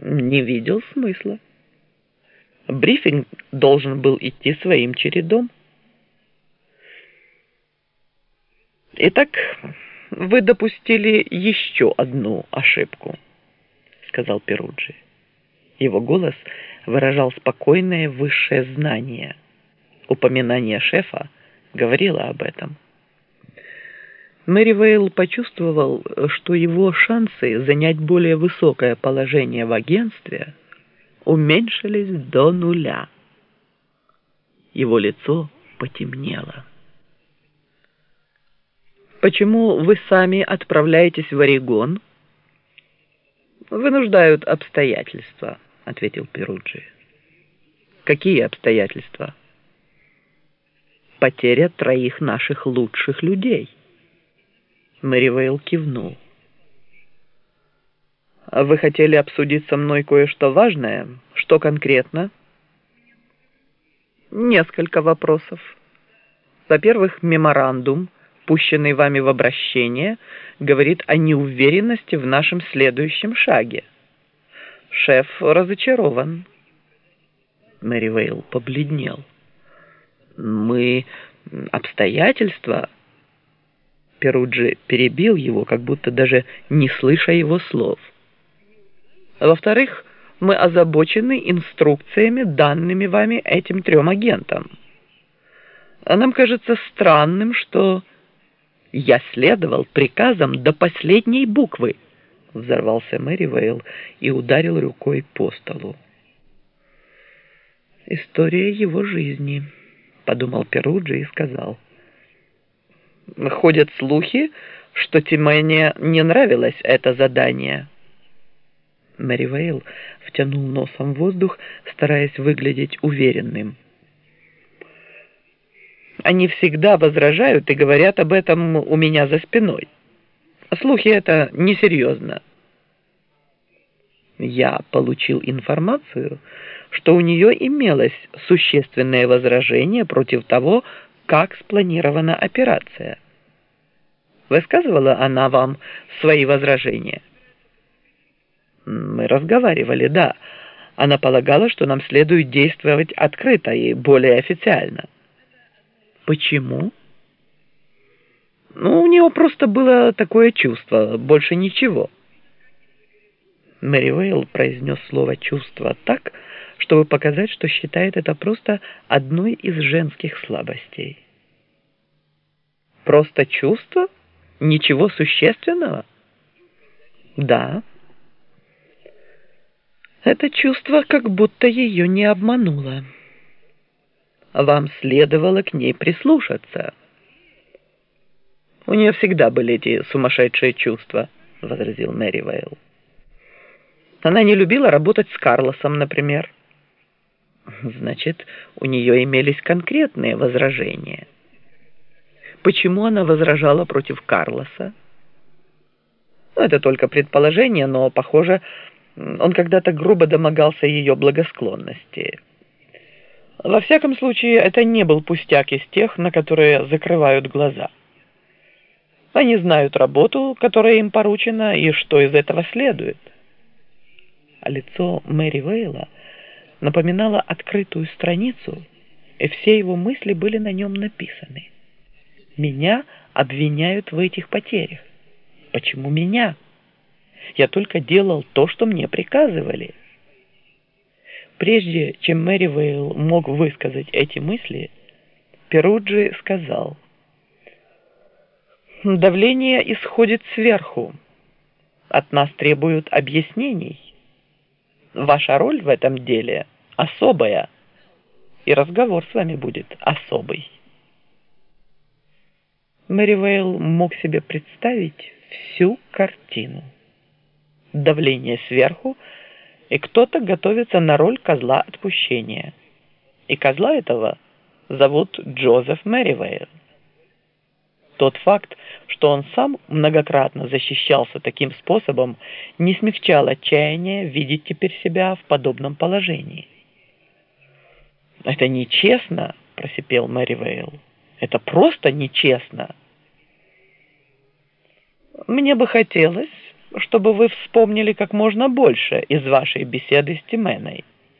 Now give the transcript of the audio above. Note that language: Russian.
Не видел смысла. Брифинг должен был идти своим чередом. Итак, вы допустили еще одну ошибку, сказал Перуджи. Его голос выражал спокойное высшее знание. Упоминание шефа говорило об этом. Мэри Вейл почувствовал, что его шансы занять более высокое положение в агентстве уменьшились до нуля. Его лицо потемнело. «Почему вы сами отправляетесь в Орегон?» «Вынуждают обстоятельства», — ответил Перуджи. «Какие обстоятельства?» «Потеря троих наших лучших людей». Мэривейл кивнул. «Вы хотели обсудить со мной кое-что важное? Что конкретно?» «Несколько вопросов. Во-первых, меморандум, пущенный вами в обращение, говорит о неуверенности в нашем следующем шаге. Шеф разочарован». Мэривейл побледнел. «Мы... обстоятельства...» Перуджи перебил его, как будто даже не слыша его слов. Во-вторых, мы озабочены инструкциями, данными вами этим трем агентам. Нам кажется странным, что я следовал приказам до последней буквы, взорвался Мэри Вейл и ударил рукой по столу. История его жизни, подумал Перуджи и сказал — Ходят слухи, что Тимоне не нравилось это задание. Мэри Вейл втянул носом воздух, стараясь выглядеть уверенным. Они всегда возражают и говорят об этом у меня за спиной. Слухи это несерьезно. Я получил информацию, что у нее имелось существенное возражение против того, как спланирована операция. Высказывала она вам свои возражения? Мы разговаривали, да. Она полагала, что нам следует действовать открыто и более официально. Почему? Ну, у него просто было такое чувство, больше ничего. Мэри Вейл произнес слово «чувство» так, чтобы показать, что считает это просто одной из женских слабостей. Просто чувство? Ничего существенного? Да. Это чувство как будто ее не обмануло. Вам следовало к ней прислушаться. У нее всегда были эти сумасшедшие чувства, возразил Мэри Вейл. Она не любила работать с Карлосом, например. Значит, у нее имелись конкретные возражения. Почему она возражала против Карлоса? Ну, это только предположение, но, похоже, он когда-то грубо домогался ее благосклонности. Во всяком случае, это не был пустяк из тех, на которые закрывают глаза. Они знают работу, которая им поручена, и что из этого следует. А лицо Мэри Вейла напоминало открытую страницу, и все его мысли были на нем написаны. Меня обвиняют в этих потерях. Почему меня? Я только делал то, что мне приказывали. Прежде чем Мэри Вейл мог высказать эти мысли, Перуджи сказал, «Давление исходит сверху. От нас требуют объяснений. Ваша роль в этом деле особая, и разговор с вами будет особый». Мэривейл мог себе представить всю картину. Давление сверху, и кто-то готовится на роль козла отпущения. И козла этого зовут Джозеф Мэривейл. Тот факт, что он сам многократно защищался таким способом, не смягчал отчаяние видеть теперь себя в подобном положении. «Это нечестно», – просипел Мэривейл. «Это просто нечестно». Мне бы хотелось, чтобы вы вспомнили как можно больше из вашей беседы с Тименой.